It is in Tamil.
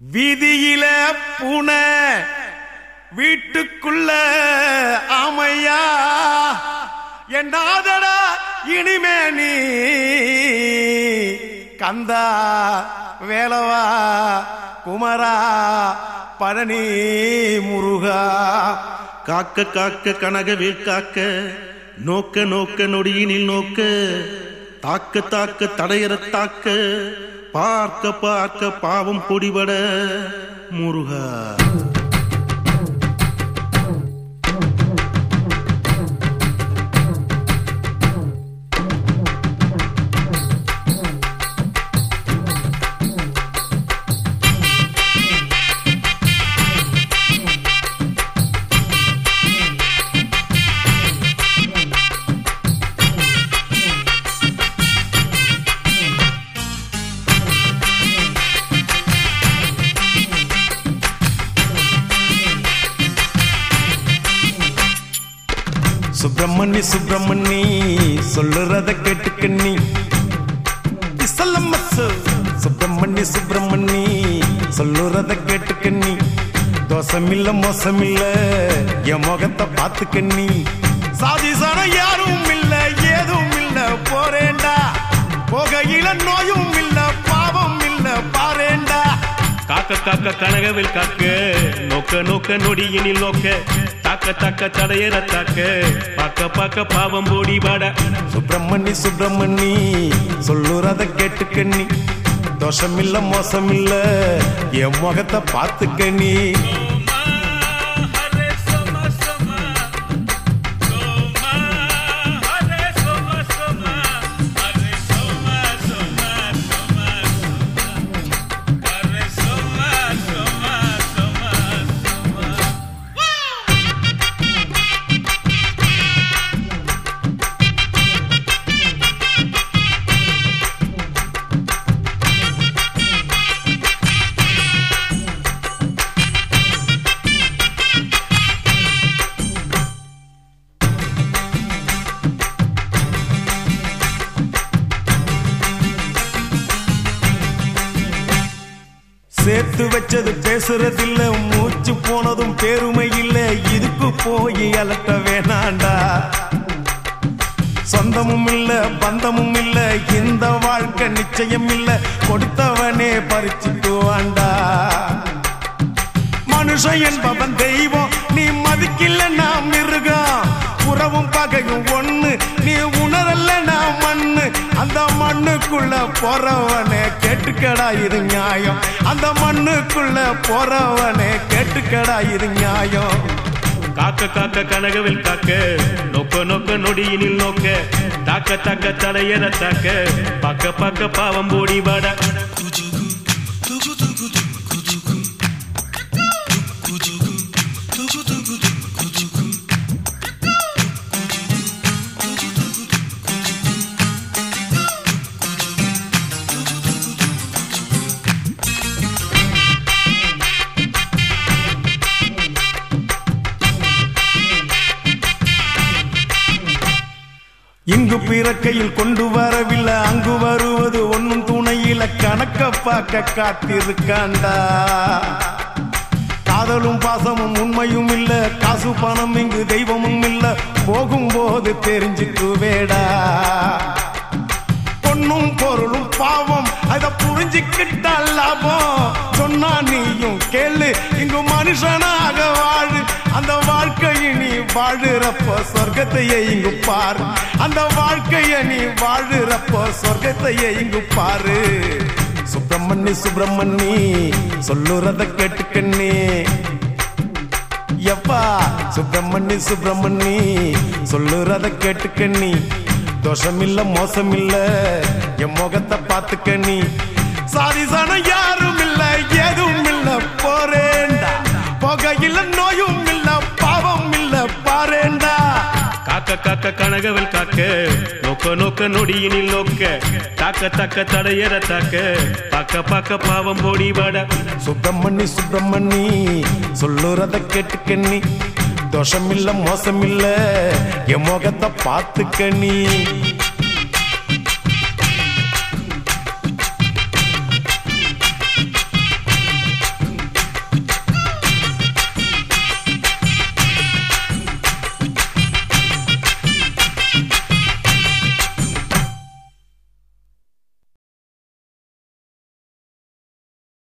விதியில பூனை வீட்டுக்குள்ள ஆமையா என்னாதடா இனிமே நீ? கந்தா வேலவா குமரா பழனி முருகா? காக்க காக்க கனகவேல் காக்க நோக்க நோக்க நொடியினில் நோக்க தாக்க தாக்க தடையற தாக்க பார்க்க பார்க்க பாவம் பொடிபட முருகா. சுப்பிரமணி சுப்பிரமணி சொல்லுறத கேட்டுக்க நீ. சுப்பிரமணி சுப்பிரமணி சொல்லுறத கேட்டுக்க நீ. தோசமில்ல மோசமில்ல என் முகத்தை பார்த்துக்க நீ. சாதி சனம் யாரும் இல்ல ஏதும் இல்ல போறேண்டா போகையில நோயும் இல்ல. தாக்க தாக்க கனகவில் காக்க நோக்க நோக்க நொடியினில் நோக்க. தாக்க தாக்க தடையற தாக்க பார்க்க பார்க்க பாவம் போடி வாட. சுப்பிரமணி சுப்பிரமணி சொல்லுறத கேட்டுக்க நீ தோஷமில்ல மோசமில்ல என் முகத்தை பார்த்துக்க நீ சேர்த்து வச்சது பேசுறதில்ல மூச்சு போனதும் பெருமை இல்ல. இதுக்கு போய் அலட்ட வேணாண்டா. சொந்தமும் இல்ல பந்தமும் இல்ல. இந்த வாழ்க்கை நிச்சயம் இல்ல. கொடுத்தவனே பறிச்சுட்டு வாண்டா மனுஷன் என்பவன் தெய்வம். நீ மதிக்கல நாம் மிருகம். உறவும் பகையும் ஒண்ணு. நீ உணரல்ல நான் மண்ணு. அந்த மண்ணுக்குள்ள போறவனே கேட்டுக்கடா இது நியாயம் அந்த மண்ணுக்குள்ள போறவனே கேட்டுக்கடா இது நியாயம் காக்க காக்க கனகவில் காக்க நோக்க நோக்க நொடியினில் நோக்க தாக்க தாக்க தடையற தாக்க பார்க்க பார்க்க பாவம் போடி வாட இங்கு பிறக்கையில் கொண்டு வரவில்லை. அங்கு வருவது ஒன்னும் துணையில கணக்க பார்க்க காத்திருக்காண்டா. காதலும் பாசமும் உண்மையும் இல்ல. காசு பணம் இங்கு தெய்வமும் இல்ல. போகும்போது தெரிஞ்சுக்குவேடா. பொண்ணும் பொருளும் பாவம் புரிஞ்சுக்கிட்டா லாபம். சொன்னா நீயும் கேளு. இங்கு மனுஷனாக வாழு. அந்த வாழ்க்கையை நீ வாழுறப்போ சொர்க்கத்தையே இங்கு பாரு. அந்த வாழ்க்கையை நீ வாழுறப்போ சொர்க்கத்தையே இங்கு பாரு. சுப்பிரமணி சுப்பிரமணி சொல்லுறத கேட்டுக்கண்ணே எப்பா சுப்பிரமணி சுப்பிரமணி சொல்லுறத கேட்டுக்கண்ணி தோஷமில்ல மோசமில்ல. என் முகத்தை பார்த்துக்க நீ. சாதி சனம் யாரும் இல்ல ஏதும் இல்ல போறேண்டா புகையில நோயும் இல்ல பாவம் இல்ல பாரேண்டா காக்க காக்க கனகவில் காக்க. நோக்க நோக்க நொடியினில் நோக்க. தாக்க தாக்க தடையற தாக்க. பார்க்க பார்க்க பாவம் போடி வாட. சுப்பிரமணி சுப்பிரமணி சொல்லுறத கேட்டுக்க நீ. தோஷமில்ல மோசமில்ல. என் முகத்தை பார்த்துக்க நீ.